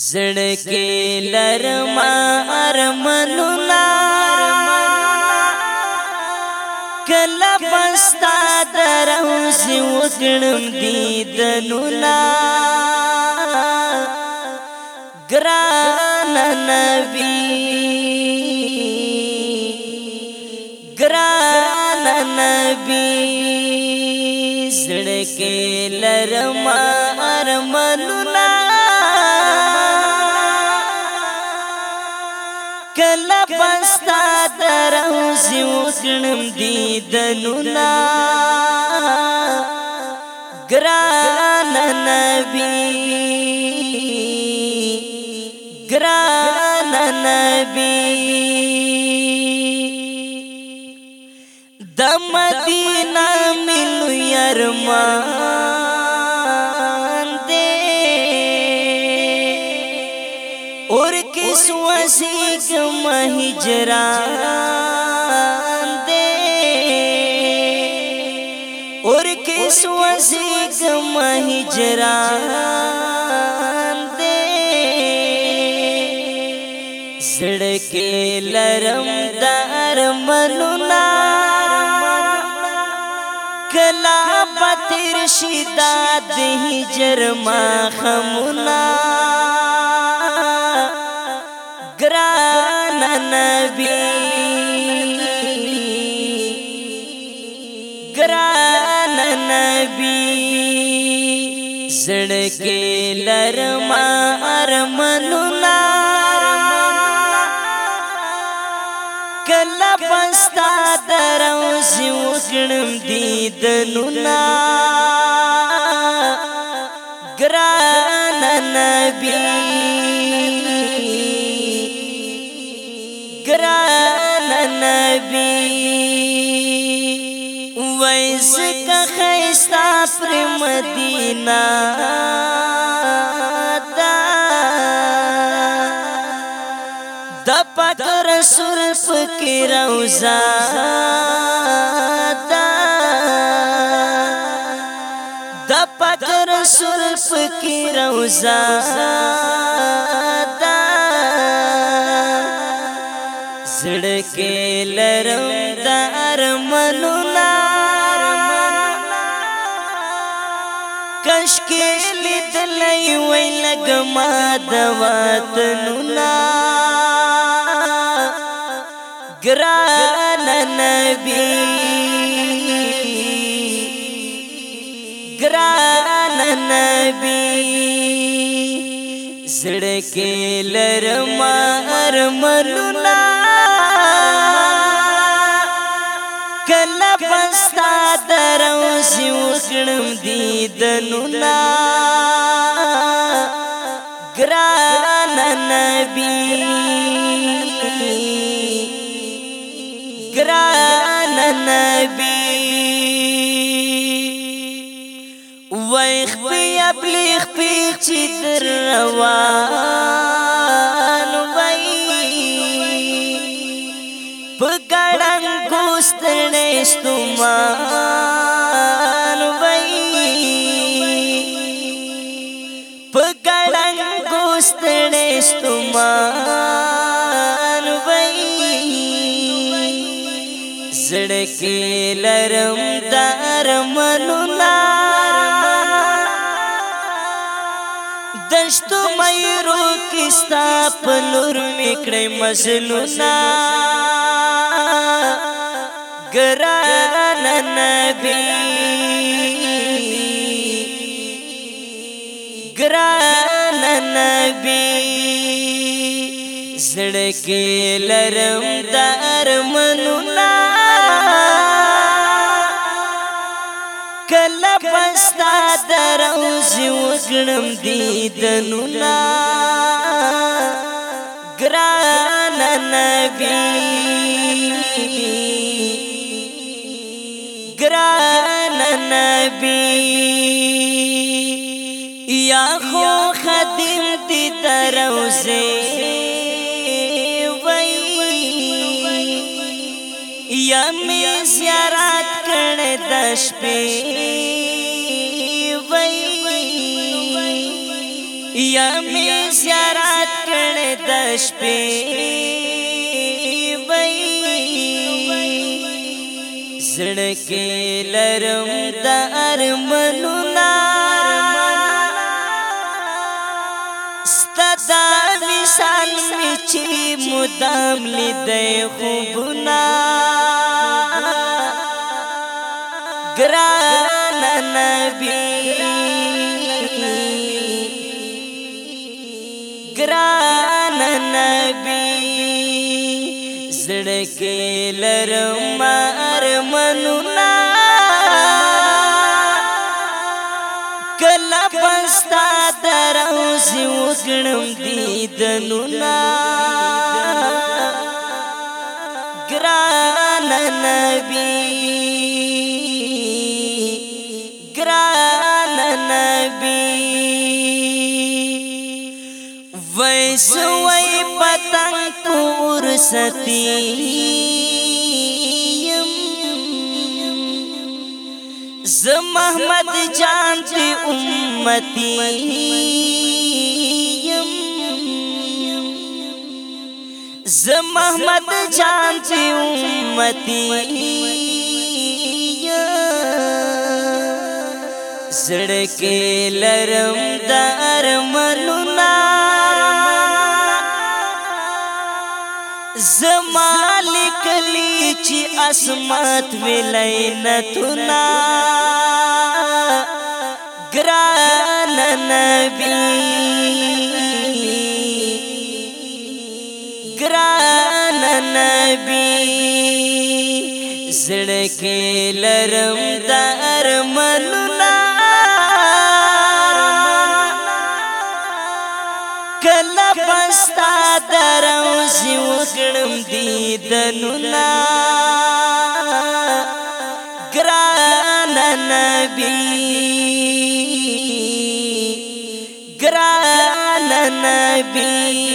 زړکی لرما ارمنونا کلا پستا درو سی وکړم دیدنونا ګران نبی مستا درو سی وکړم دی دنونا ګران نبی ګران نبی د مدینه ملو يرمان وسوسې کوم هجران دې اور کې وسوسې کوم هجران دې زړه کې لرم دار منونا کلا پتر شداد هجر ما خمنا نبی ګران نبی زړګي لرما ارمنو نا کله پستا درو سی وګړم دیدنو نا ګران نبی وای زکه خیستا پر مدینہ دا د پاک رسول فکر روزا دا د پاک رسول فکر روزا دا زړه کې لرم کاش کې لیدلې وای لګما د وطنونا ګران نبی ګران نبی زړه کې لرما ارمنو پستا درو سی وکړم دیدنونه ګران نبی ګران نبی وای خپل خپل چې تر روان بګړنګ ګوستړې ستومان وای بګړنګ ګوستړې ستومان وای زړکه لرم درمنو دشتو مې رو کستا په لور میکړې مزلونا گران نبی گران نبی زړکی لرم در منونا کله پستا دروز وګړم دیدنونا گران نبی گران نبی یا خو خدیم دی تروزه وی یا می زیارت کړه د شپې وی یا می زیارت کړه د شپې سکی لرم د ارمنو نا ستدا مثال می چی مدام لیدای خوبنا ګران نبی ګران نبی زړه کې لرم کلا پستا درو سی وګړم دیدنونا ګران نبی ګران نبی ویسوي پتنګ تور ستی ز محمد جان دی امتی یم ز محمد جان دی امتی زړه کې لرم د ارمنونو قسمت ویلی نتنا گران نبی گران نبی زڑکی لرم دار مننا کلا بستا درم زیوگڑم دیدنونا نبی ګران نبی